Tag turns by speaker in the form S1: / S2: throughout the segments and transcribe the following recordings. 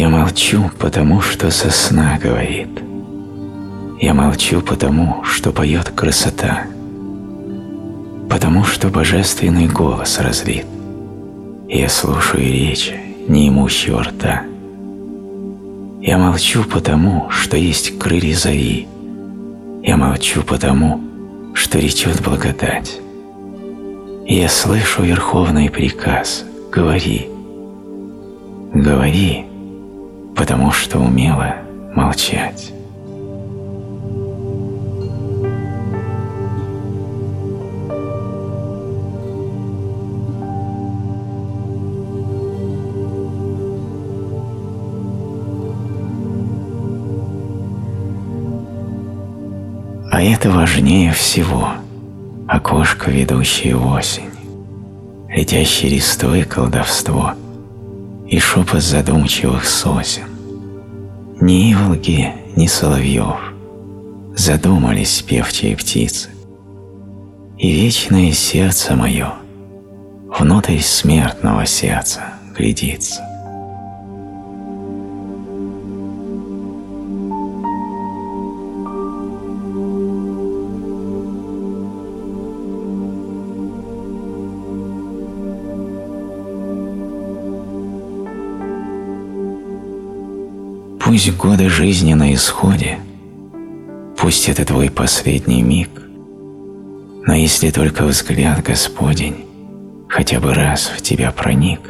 S1: Я молчу, потому что сосна говорит. Я молчу, потому что поет красота. Потому что божественный голос разлит. Я слушаю речь неимущего рта. Я молчу, потому что есть крылья зари. Я молчу, потому что речет благодать. Я слышу верховный приказ «Говори». Говори, потому что умела молчать. А это важнее всего – окошко, ведущее в осень, летящие листвы колдовство и шепот задумчивых сосен. Ни иволги, ни соловьев Задумались певчие птицы. И вечное сердце мое Внутрь смертного сердца глядится. Пусть годы жизни на исходе, пусть это твой последний миг, но если только взгляд Господень хотя бы раз в тебя проник,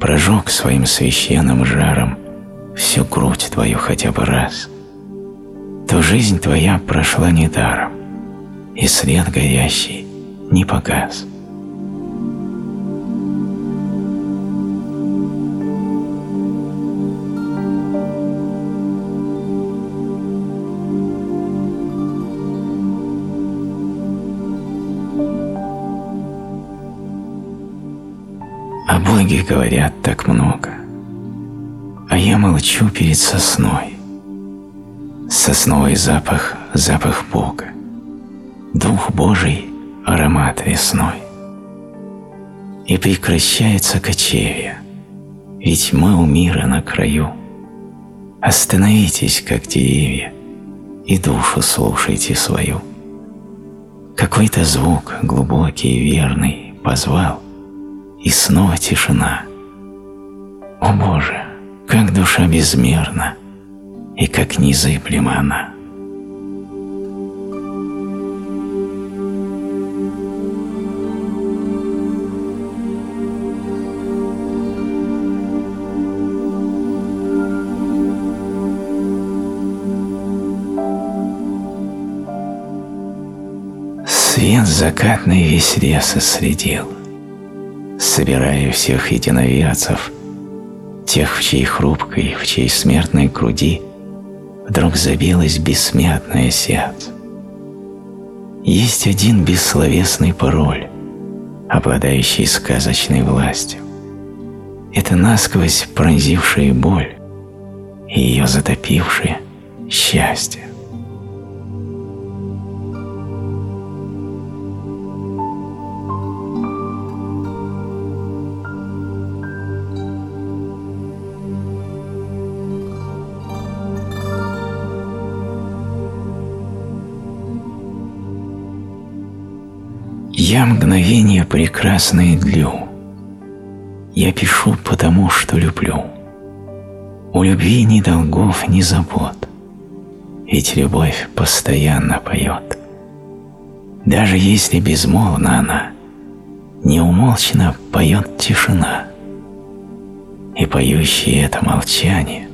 S1: прожег своим священным жаром всю грудь твою хотя бы раз, то жизнь твоя прошла недаром, и след горящий не погас. Многие говорят так много, а я молчу перед сосной. Сосновый запах – запах Бога, Дух Божий – аромат весной. И прекращается кочевье, ведь мы у мира на краю. Остановитесь, как деревья, и душу слушайте свою. Какой-то звук глубокий и верный позвал – и снова тишина. О Боже, как душа безмерна, и как незыблема она. Свет закатный весь лес осредил — собирая всех единоверцев, тех, в чьей хрупкой, в чьей смертной груди вдруг забилось бессмертное сердце. Есть один бессловесный пароль, обладающий сказочной властью. Это насквозь пронзившая боль и ее затопившее счастье. Я мгновение прекрасное длю. Я пишу потому, что люблю. У любви ни долгов, ни забот. Ведь любовь постоянно поет. Даже если безмолвна она, Неумолчно поет тишина. И поющий это молчание,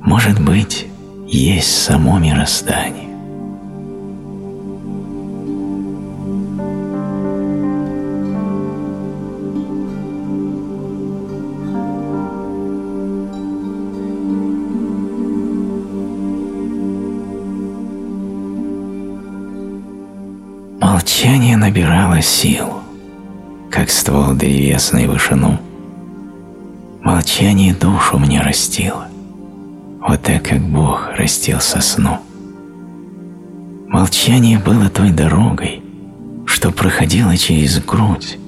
S1: Может быть, есть само мироздание. набирала сил, как ствол древесной вышину. Молчание душу мне растило, вот так, как Бог растил сосну. Молчание было той дорогой, что проходило через грудь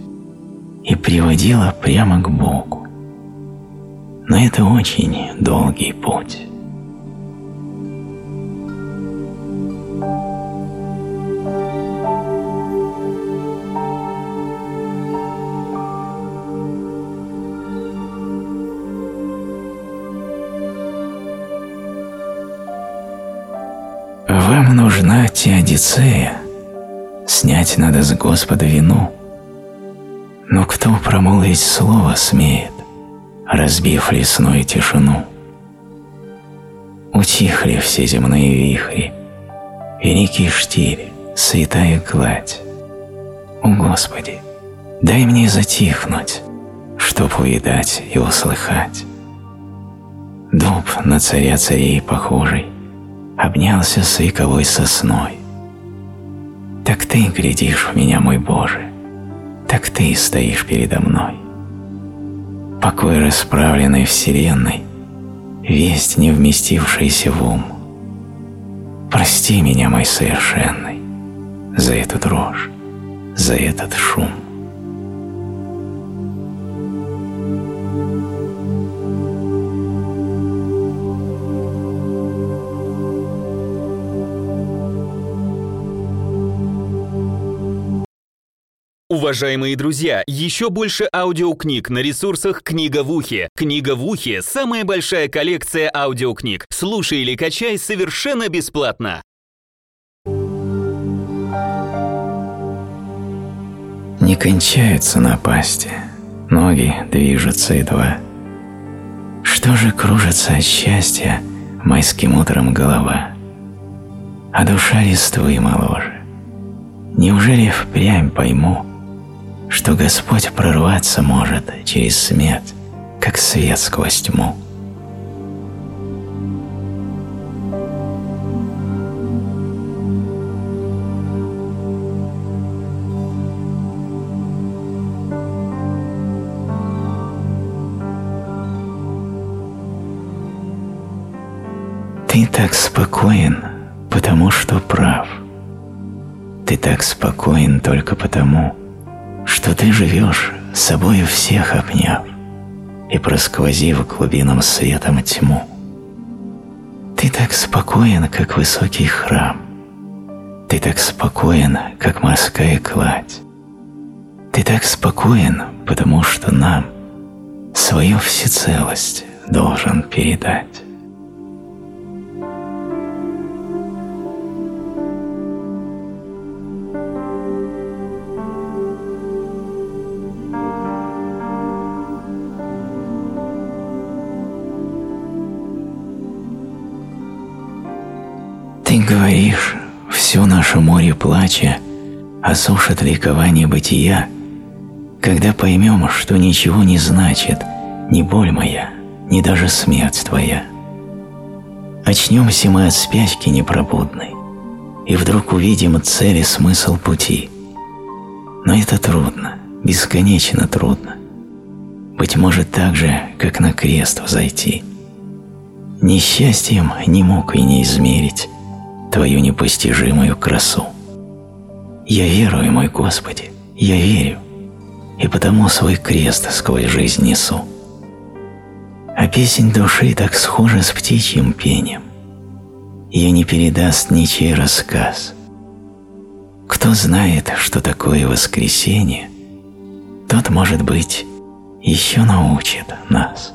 S1: и приводило прямо к Богу. Но это очень долгий путь. Моисея, снять надо с Господа вину. Но кто промолвить слово смеет, разбив лесную тишину? Утихли все земные вихри, великий штиль, святая гладь. О Господи, дай мне затихнуть, чтоб увидать и услыхать. Дуб на царя царей похожий, обнялся с вековой сосной. Так ты глядишь в меня, мой Боже, так ты и стоишь передо мной. Покой расправленной вселенной, весть, не вместившаяся в ум. Прости меня, мой совершенный, за эту дрожь, за этот шум.
S2: Уважаемые друзья, еще больше аудиокниг на ресурсах «Книга в ухе». «Книга в ухе» — самая большая коллекция аудиокниг. Слушай или качай совершенно бесплатно.
S1: Не кончаются напасти, ноги движутся едва. Что же кружится от счастья майским утром голова? А душа листвы моложе. Неужели впрямь пойму, что Господь прорваться может через смерть, как свет сквозь тьму. Ты так спокоен, потому что прав. Ты так спокоен только потому, что что ты живешь собою всех обняв и просквозив глубинам светом тьму. Ты так спокоен, как высокий храм, ты так спокоен, как морская кладь, ты так спокоен, потому что нам свою всецелость должен передать. Твоих все наше море плача осушит ликование бытия, когда поймем, что ничего не значит ни боль моя, ни даже смерть Твоя. Очнемся мы от спячки непробудной, и вдруг увидим цель и смысл пути. Но это трудно, бесконечно трудно. Быть может так же, как на крест взойти. Ни счастьем не мог и не измерить, Твою непостижимую красу. Я верую, мой Господи, я верю, и потому свой крест сквозь жизнь несу. А песнь души так схожа с птичьим пением. Ее не передаст ничей рассказ. Кто знает, что такое воскресенье, тот, может быть, еще научит нас.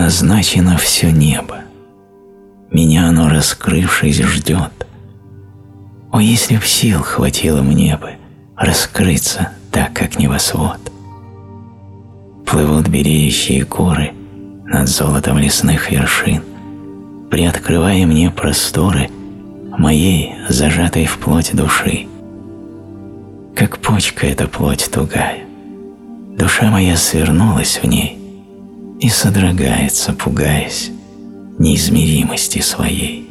S1: предназначено все небо. Меня оно, раскрывшись, ждет. О, если б сил хватило мне бы раскрыться так, как небосвод. Плывут береющие горы над золотом лесных вершин, приоткрывая мне просторы моей, зажатой в плоть души. Как почка эта плоть тугая, душа моя свернулась в ней, и содрогается, пугаясь неизмеримости своей.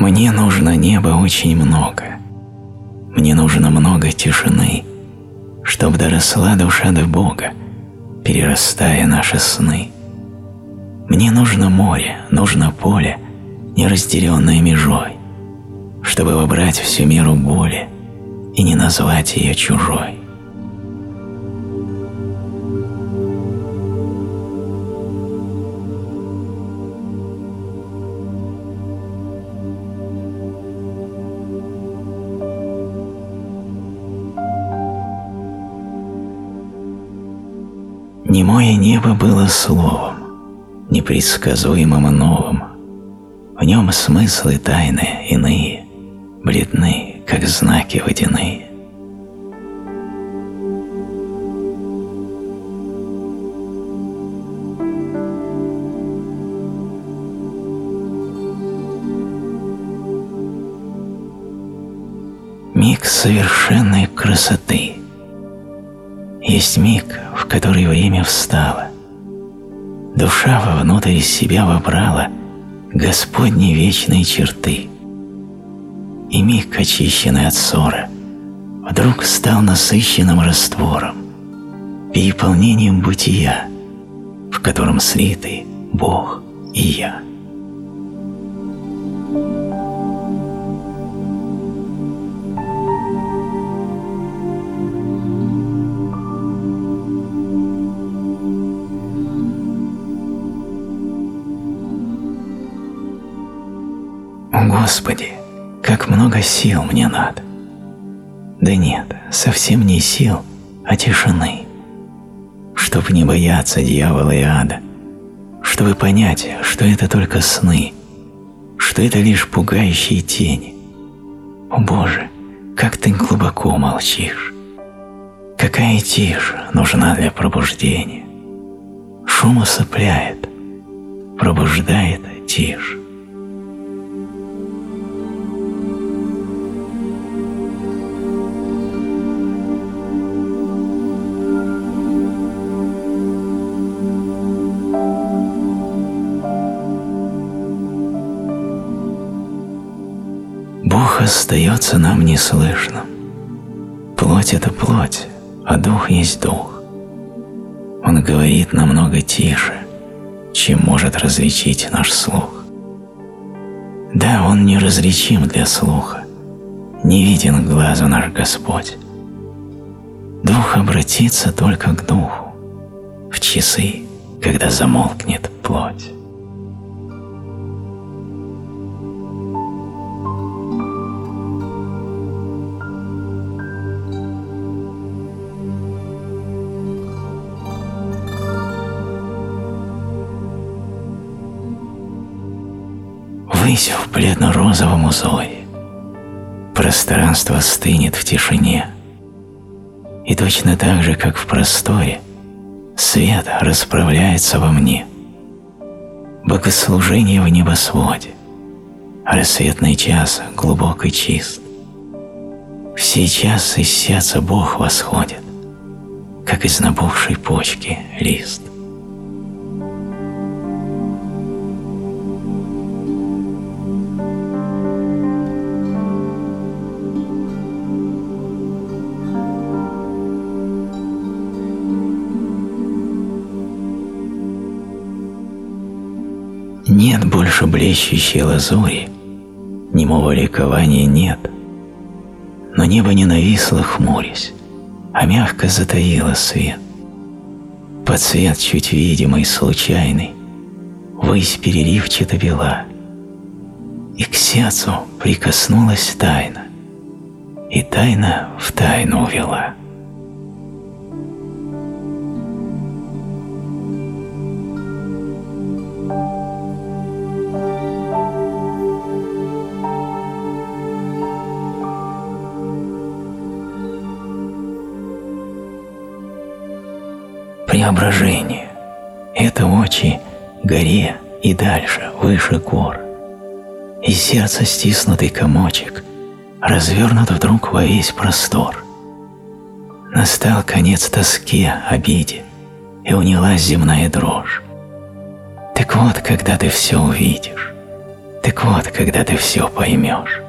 S1: Мне нужно неба очень много. Мне нужно много тишины, чтобы доросла душа до Бога перерастая наши сны. Мне нужно море, нужно поле, неразделенное межой, чтобы выбрать всю меру боли и не назвать ее чужой. Самое небо было словом, непредсказуемым и новым. В нем смыслы тайны иные, бледны, как знаки водяные. Миг совершенной красоты. Есть миг, которой время встала, Душа вовнутрь себя вобрала Господни вечные черты. И миг, очищенный от ссоры, Вдруг стал насыщенным раствором, Переполнением бытия, В котором слиты Бог и я. Господи, как много сил мне надо. Да нет, совсем не сил, а тишины. Чтоб не бояться дьявола и ада, чтобы понять, что это только сны, что это лишь пугающие тени. О Боже, как ты глубоко молчишь. Какая тишь нужна для пробуждения. Шум усыпляет, пробуждает тишь. остается нам неслышным. Плоть — это плоть, а дух есть дух. Он говорит намного тише, чем может различить наш слух. Да, он неразличим для слуха, не виден глазу наш Господь. Дух обратится только к духу в часы, когда замолкнет плоть. бледно-розовом узоре. Пространство стынет в тишине. И точно так же, как в просторе, свет расправляется во мне. Богослужение в небосводе. Рассветный час глубок и чист. В сей из сердца Бог восходит, как из набухшей почки лист. Нет больше блещущей лазури, немого ликования нет. Но небо не нависло, хмурясь, а мягко затаило свет. Под свет чуть видимый, случайный, высь переливчато бела. И к сердцу прикоснулась тайна, и тайна в тайну вела. соображение. Это очи горе и дальше, выше гор. И сердце стиснутый комочек развернут вдруг во весь простор. Настал конец тоске, обиде, и унялась земная дрожь. Так вот, когда ты все увидишь, так вот, когда ты все поймешь.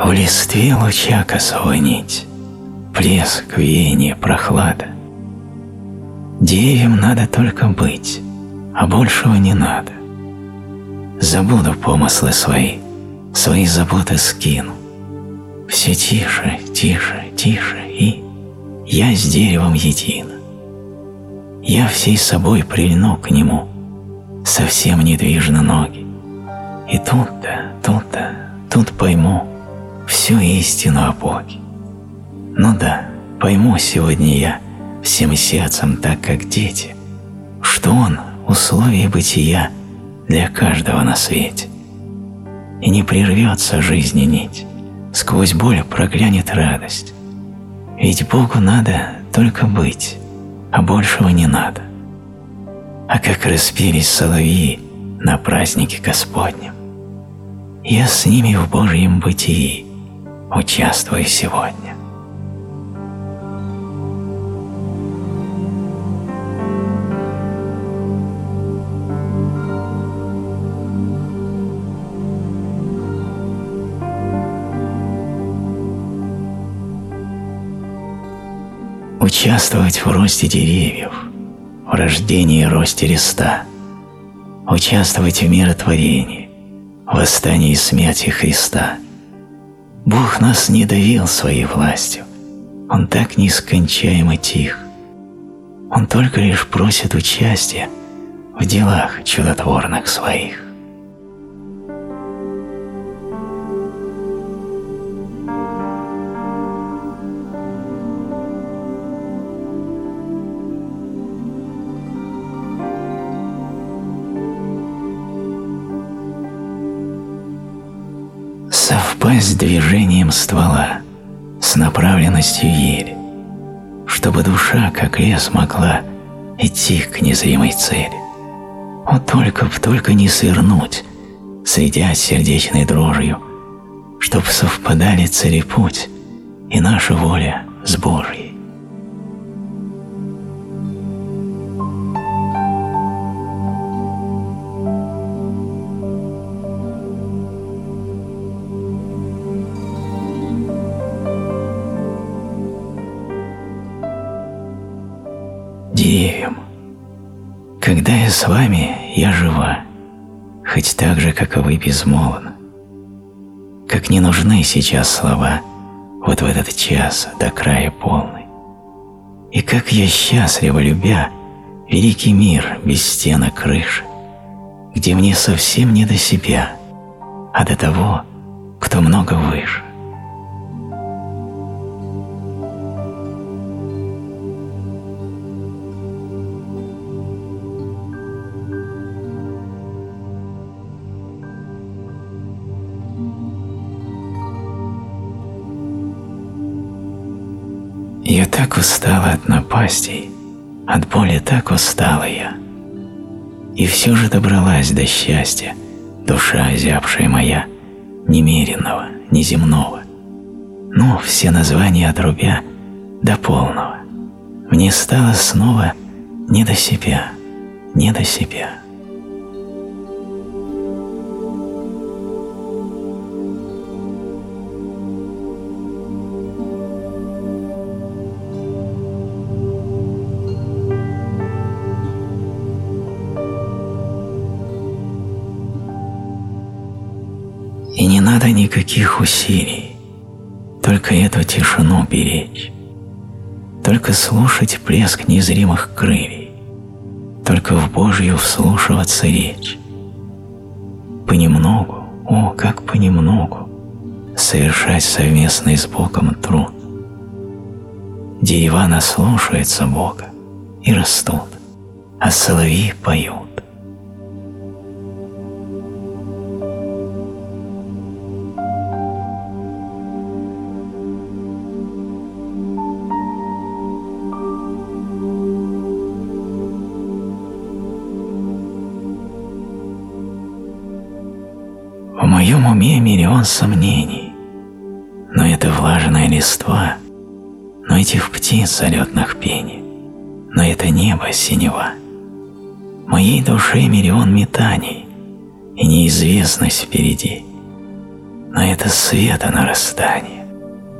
S1: В листве луча косого нить, Плеск, веяние, прохлада. Деревьям надо только быть, А большего не надо. Забуду помыслы свои, Свои заботы скину. Все тише, тише, тише, и Я с деревом едина. Я всей собой прильну к нему, Совсем недвижно ноги. И тут-то, тут-то, тут пойму — всю истину о Боге. Ну да, пойму сегодня я всем сердцем так, как дети, что Он – условие бытия для каждого на свете. И не прервется жизни нить, сквозь боль проглянет радость. Ведь Богу надо только быть, а большего не надо. А как распились соловьи на празднике Господнем. Я с ними в Божьем бытии – Участвуй сегодня. Участвовать в росте деревьев, в рождении и росте Христа. участвовать в миротворении, в восстании и смерти Христа – Бог нас не давил своей властью. Он так нескончаемо тих. Он только лишь просит участия в делах чудотворных своих. как я смогла, идти к незримой цели. вот только б только не сырнуть, сойдя с сердечной дрожью, чтоб совпадали цели путь и наша воля с Божьей. деревьям. Когда я с вами, я жива, хоть так же, как и вы, безмолвна. Как не нужны сейчас слова, вот в этот час до края полный. И как я счастлива, любя, великий мир без стена крыши, где мне совсем не до себя, а до того, кто много выше. устала от напастей, от боли так устала я. И все же добралась до счастья, душа озябшая моя, немеренного, неземного. но все названия отрубя, до полного. Мне стало снова не до себя, не до себя. и не надо никаких усилий, только эту тишину беречь, только слушать плеск незримых крыльев, только в Божью вслушиваться речь. Понемногу, о, как понемногу, совершать совместный с Богом труд. Дерева наслушаются Бога и растут, а соловьи поют. миллион сомнений, но это влажная листва, но этих птиц залетных пени, но это небо синева. Моей душе миллион метаний и неизвестность впереди, но это света нарастание,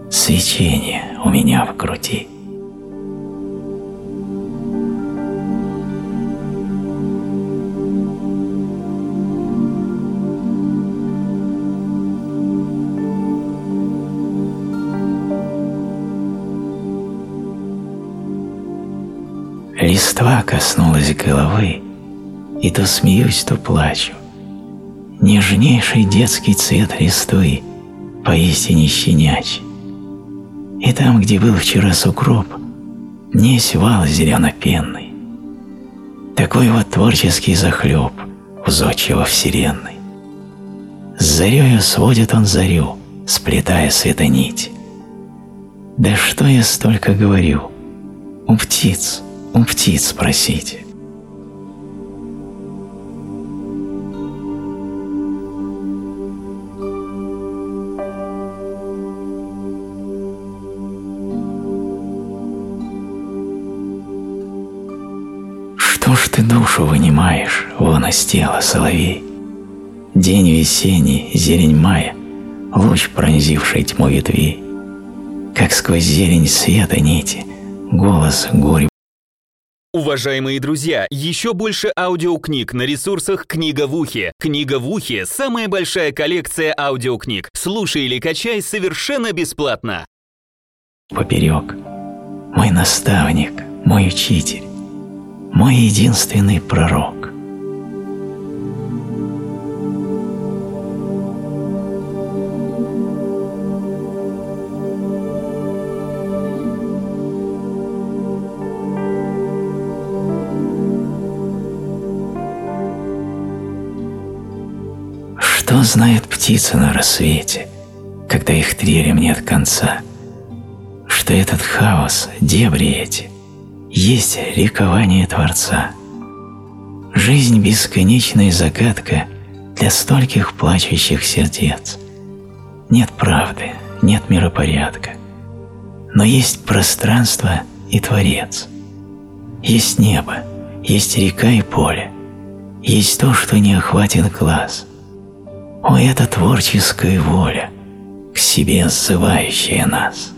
S1: свечение у меня в груди. коснулась головы, и то смеюсь, то плачу. Нежнейший детский цвет листвы, поистине щенячий. И там, где был вчера сукроп, не свал зелено-пенный. Такой вот творческий захлеб узочего вселенной. С зарею сводит он зарю, сплетая светонить. Да что я столько говорю? У птиц, у птиц спросите. Что ж ты душу вынимаешь вон из тела, соловей? День весенний, зелень мая, луч, пронзивший тьму ветвей. Как сквозь зелень света нити, голос горе
S2: Уважаемые друзья, еще больше аудиокниг на ресурсах «Книга в ухе». «Книга в ухе» — самая большая коллекция аудиокниг. Слушай или качай совершенно бесплатно.
S1: Поперек. Мой наставник, мой учитель, мой единственный пророк. знает птица на рассвете, когда их трелям нет конца, что этот хаос, дебри эти, есть ликование Творца. Жизнь – бесконечная загадка для стольких плачущих сердец. Нет правды, нет миропорядка, но есть пространство и Творец. Есть небо, есть река и поле, есть то, что не охватит глаз – о, это творческая воля, к себе ссывающая нас.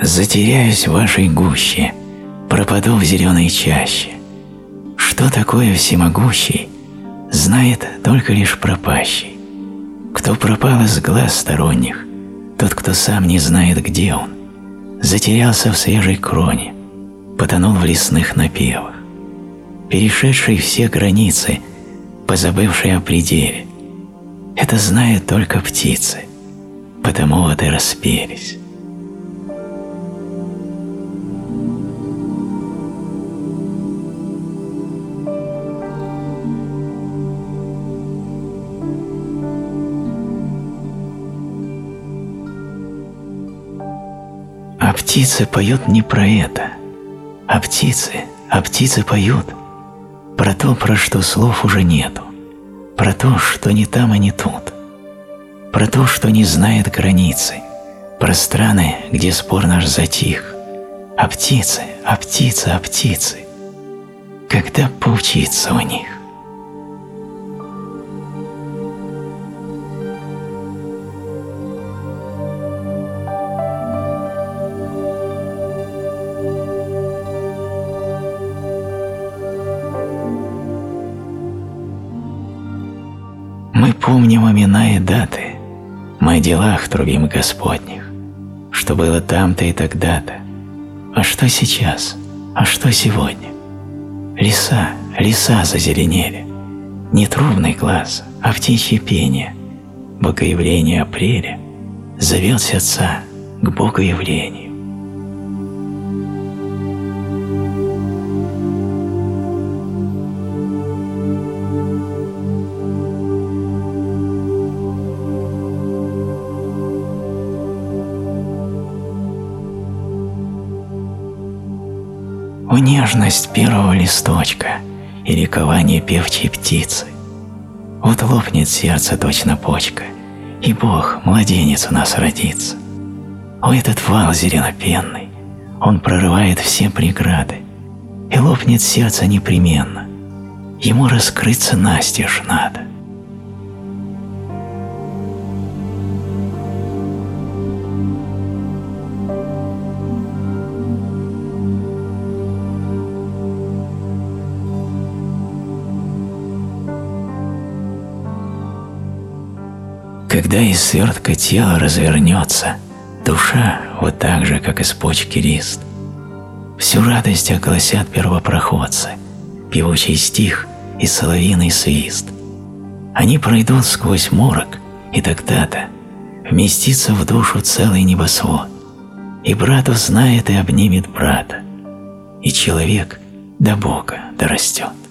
S1: Затеряюсь в вашей гуще, пропаду в зеленой чаще. Что такое всемогущий, знает только лишь пропащий. Кто пропал из глаз сторонних, тот, кто сам не знает, где он, затерялся в свежей кроне, потонул в лесных напевах, перешедший все границы, позабывший о пределе. Это знают только птицы, потому вот и распелись. птицы поют не про это, а птицы, а птицы поют про то, про что слов уже нету, про то, что не там и не тут, про то, что не знает границы, про страны, где спор наш затих, а птицы, а птицы, а птицы, когда поучиться у них. помним имена и даты, мы о делах другим Господних, что было там-то и тогда-то, а что сейчас, а что сегодня. Леса, леса зазеленели, не трубный глаз, а птичье пение, богоявление апреля. Зовет сердца к богоявлению. нежность первого листочка и ликование певчей птицы. Вот лопнет сердце точно почка, и Бог, младенец у нас родится. О, этот вал зеленопенный, он прорывает все преграды, и лопнет сердце непременно. Ему раскрыться настежь надо. Когда из свертка тела развернется душа, вот так же, как из почки лист, всю радость огласят первопроходцы, певучий стих и соловиный свист. Они пройдут сквозь морок, и тогда-то вместится в душу целый небосвод, и брат узнает и обнимет брата, и человек до Бога дорастет.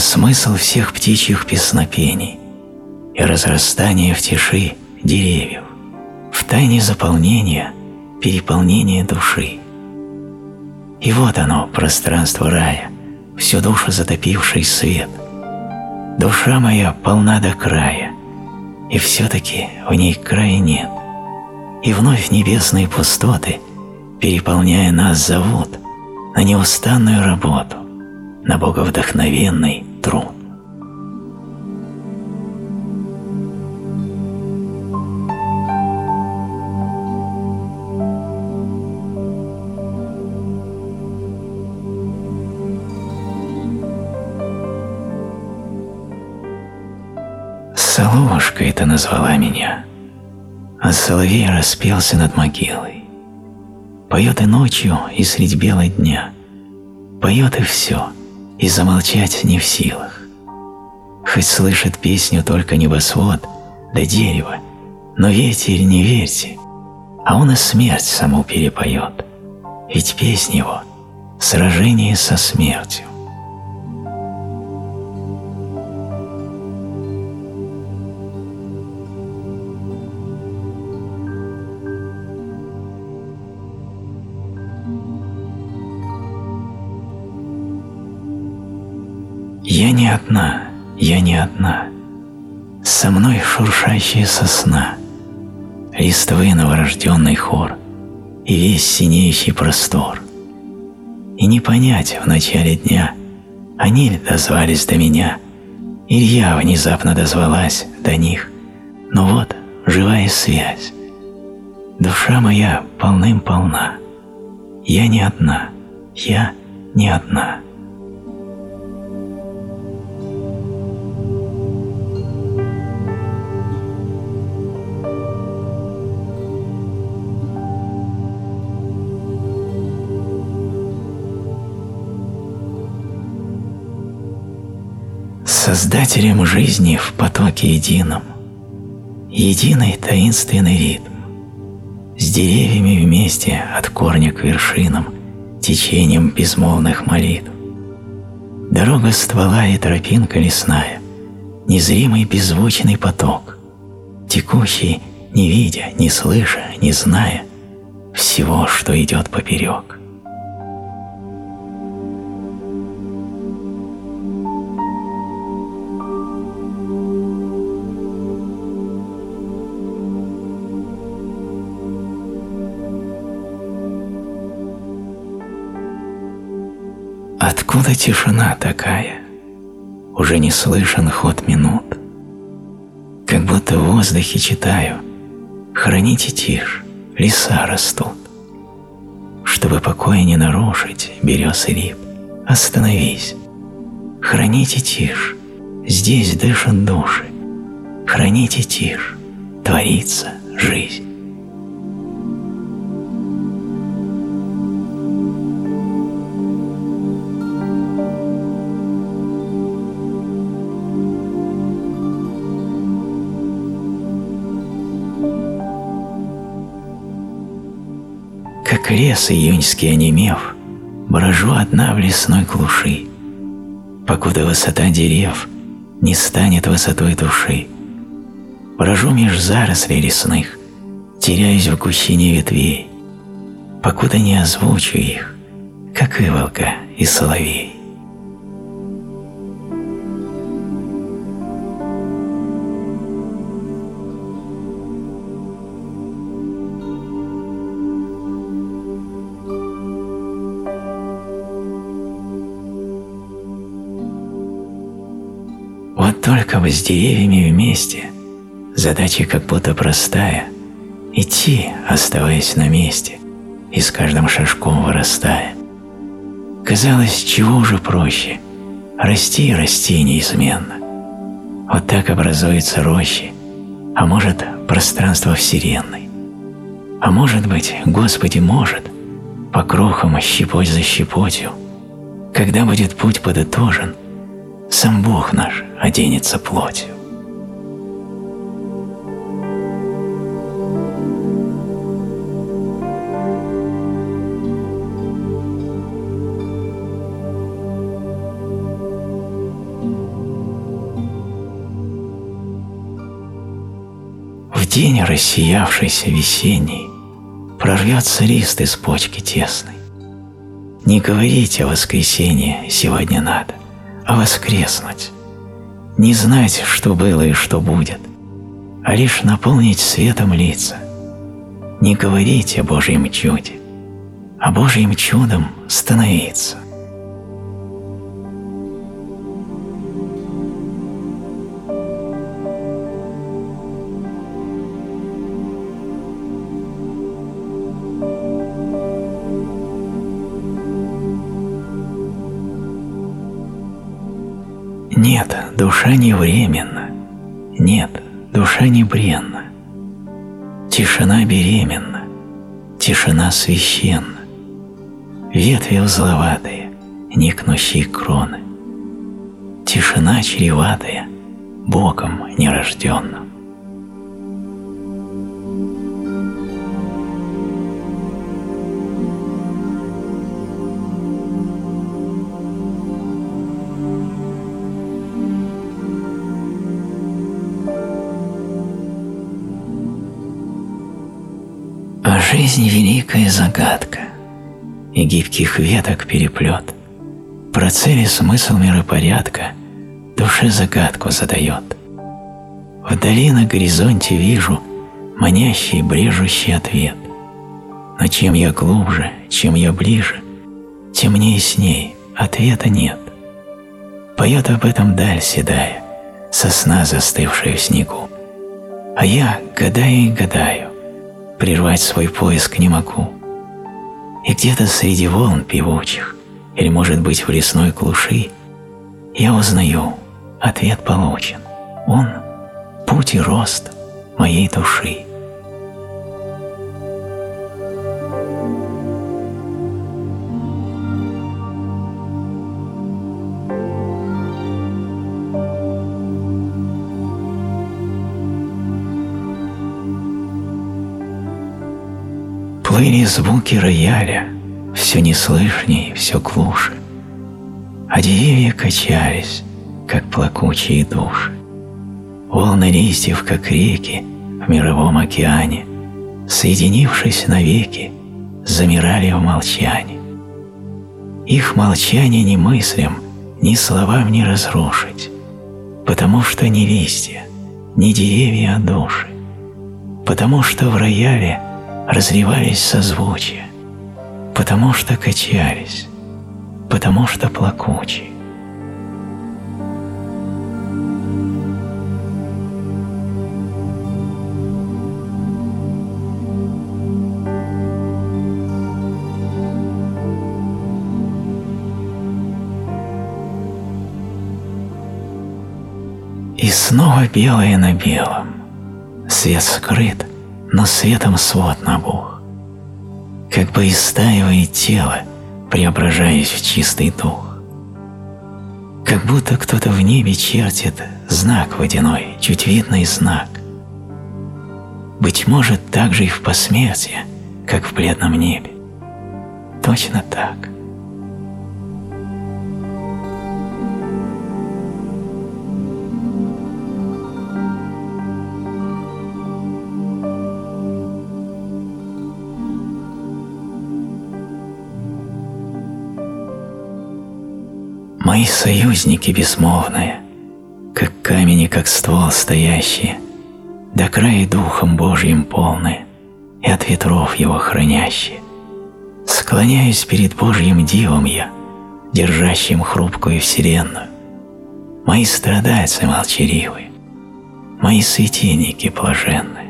S1: смысл всех птичьих песнопений и разрастание в тиши деревьев, в тайне заполнения, переполнения души. И вот оно, пространство рая, всю душу затопивший свет. Душа моя полна до края, и все-таки в ней края нет. И вновь небесные пустоты, переполняя нас, зовут на неустанную работу, на боговдохновенный trono. Соловушкой ты назвала меня, а соловей распелся над могилой. Поет и ночью, и средь бела дня, поет и все — и замолчать не в силах. Хоть слышит песню только небосвод да дерево, но верьте или не верьте, а он и смерть саму перепоет, ведь песня его — сражение со смертью. не одна, я не одна. Со мной шуршащая сосна, Листвы новорожденный хор И весь синеющий простор. И не понять в начале дня, Они ли дозвались до меня, Или я внезапно дозвалась до них. Но вот живая связь. Душа моя полным-полна. Я не одна, я не одна. создателем жизни в потоке едином, единый таинственный ритм, с деревьями вместе от корня к вершинам, течением безмолвных молитв. Дорога ствола и тропинка лесная, незримый беззвучный поток, текущий, не видя, не слыша, не зная всего, что идет поперек. Откуда тишина такая? Уже не слышен ход минут. Как будто в воздухе читаю. Храните тишь, леса растут. Чтобы покоя не нарушить, берез и лип, остановись. Храните тишь, здесь дышат души. Храните тишь, творится жизнь. как лес июньский онемев, брожу одна в лесной глуши, покуда высота дерев не станет высотой души. Брожу меж зарослей лесных, теряюсь в гущине ветвей, покуда не озвучу их, как и волка и соловей. человеком с деревьями вместе. Задача как будто простая – идти, оставаясь на месте, и с каждым шажком вырастая. Казалось, чего уже проще – расти и расти неизменно. Вот так образуются рощи, а может, пространство Вселенной. А может быть, Господи, может, по крохам, щепоть за щепотью, когда будет путь подытожен – сам Бог наш оденется плотью. В день рассиявшийся весенний Прорвется лист из почки тесной. Не говорите о воскресенье сегодня надо – а воскреснуть. Не знать, что было и что будет, а лишь наполнить светом лица. Не говорите о Божьем чуде, а Божьим чудом становиться. Нет, душа не временна, нет, душа не бренна. Тишина беременна, тишина священна. Ветви узловатые, никнущие кроны. Тишина чреватая, Богом нерожденным. жизни великая загадка и гибких веток переплет. Про цели смысл миропорядка душе загадку задает. Вдали на горизонте вижу манящий, брежущий ответ. Но чем я глубже, чем я ближе, тем мне с ней ответа нет. Поет об этом даль седая, сосна, застывшая в снегу. А я гадаю и гадаю, прервать свой поиск не могу. И где-то среди волн певучих, или, может быть, в лесной клуши я узнаю, ответ получен. Он – путь и рост моей души. Плыли звуки рояля, все неслышней, все глуше, А деревья качались, как плакучие души. Волны листьев, как реки, в мировом океане, Соединившись навеки, замирали в молчании. Их молчание ни мыслям, ни словам не разрушить, Потому что не листья, не деревья, а души, Потому что в рояле – разливались созвучия, потому что качались, потому что плакучи. И снова белое на белом. Свет скрыт — но светом свод набух. Как бы истаивает тело, преображаясь в чистый дух. Как будто кто-то в небе чертит знак водяной, чуть видный знак. Быть может, так же и в посмертии, как в бледном небе. Точно так. Мои союзники безмолвные, Как камень и как ствол стоящие, До края духом Божьим полны И от ветров его хранящие. Склоняюсь перед Божьим дивом я, Держащим хрупкую вселенную. Мои страдальцы молчаливы, Мои светильники блаженны.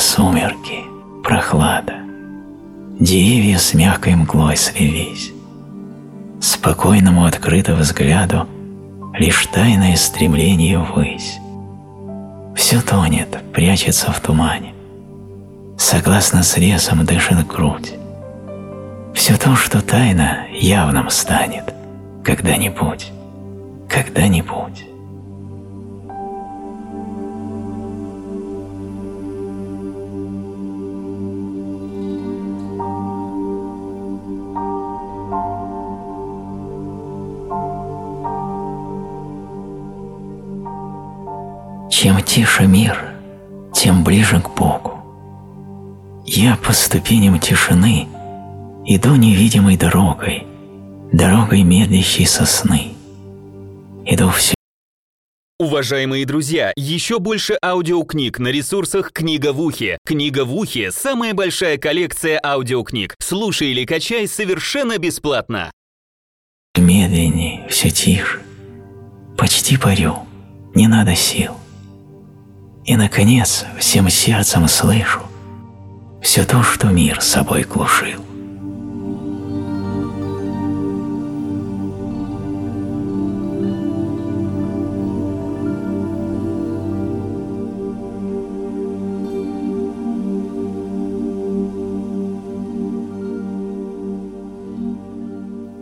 S1: сумерки, прохлада. Деревья с мягкой мглой слились. Спокойному открыто взгляду лишь тайное стремление ввысь. Все тонет, прячется в тумане. Согласно срезам дышит грудь. Все то, что тайно, явным станет. Когда-нибудь, когда-нибудь. Чем тише мир, тем ближе к Богу. Я по ступеням тишины иду невидимой дорогой, дорогой медлящей сосны. Иду все
S2: Уважаемые друзья, еще больше аудиокниг на ресурсах «Книга в ухе». «Книга в ухе» — самая большая коллекция аудиокниг. Слушай или качай совершенно бесплатно.
S1: Медленнее, все тише. Почти парю. Не надо сил. И, наконец, всем сердцем слышу все то, что мир собой глушил.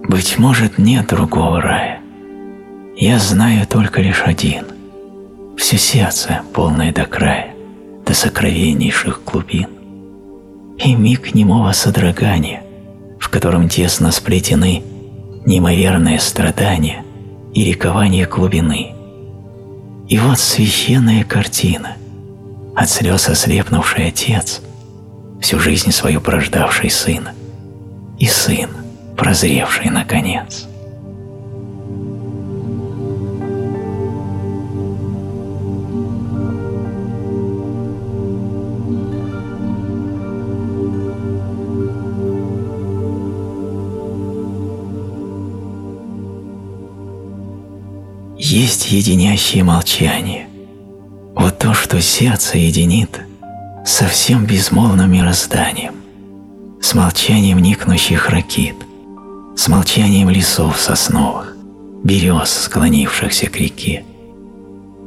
S1: Быть может, нет другого рая. Я знаю только лишь один — все сердце, полное до края, до сокровеннейших глубин, и миг немого содрогания, в котором тесно сплетены неимоверное страдания и рекование глубины. И вот священная картина, от слез ослепнувший отец, всю жизнь свою прождавший сына, и сын, прозревший наконец. есть единящее молчание. Вот то, что сердце единит со всем безмолвным мирозданием, с молчанием никнущих ракит, с молчанием лесов сосновых, берез, склонившихся к реке,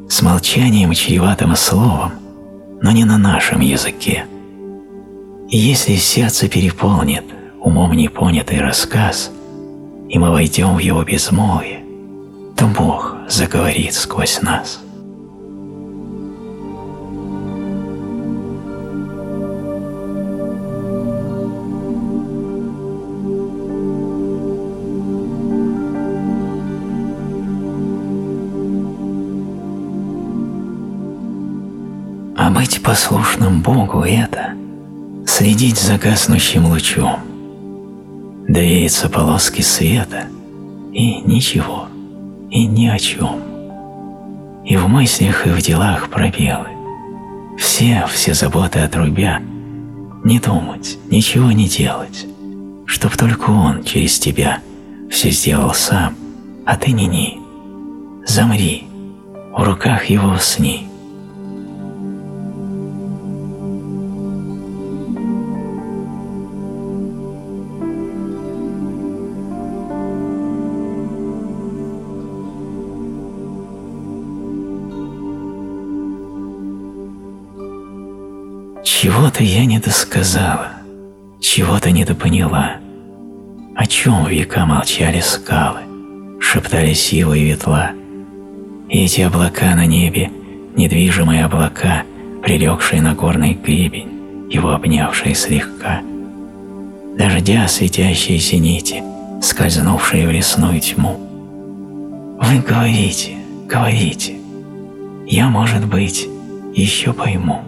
S1: с молчанием, чреватым словом, но не на нашем языке. И если сердце переполнит умом непонятый рассказ, и мы войдем в его безмолвие, то Бог, заговорит сквозь нас. А быть послушным Богу – это следить за гаснущим лучом, довериться полоске света и ничего – и ни о чем. И в мыслях, и в делах пробелы. Все, все заботы отрубя, не думать, ничего не делать, чтоб только он через тебя все сделал сам, а ты не ни. Замри, в руках его сни. Чего-то я не досказала, чего-то не допоняла, О чем века молчали скалы, шептали силы и ветла. И эти облака на небе, недвижимые облака, прилегшие на горный гребень, его обнявшие слегка. Дождя светящиеся нити, скользнувшие в лесную тьму. Вы говорите, говорите, я, может быть, еще пойму.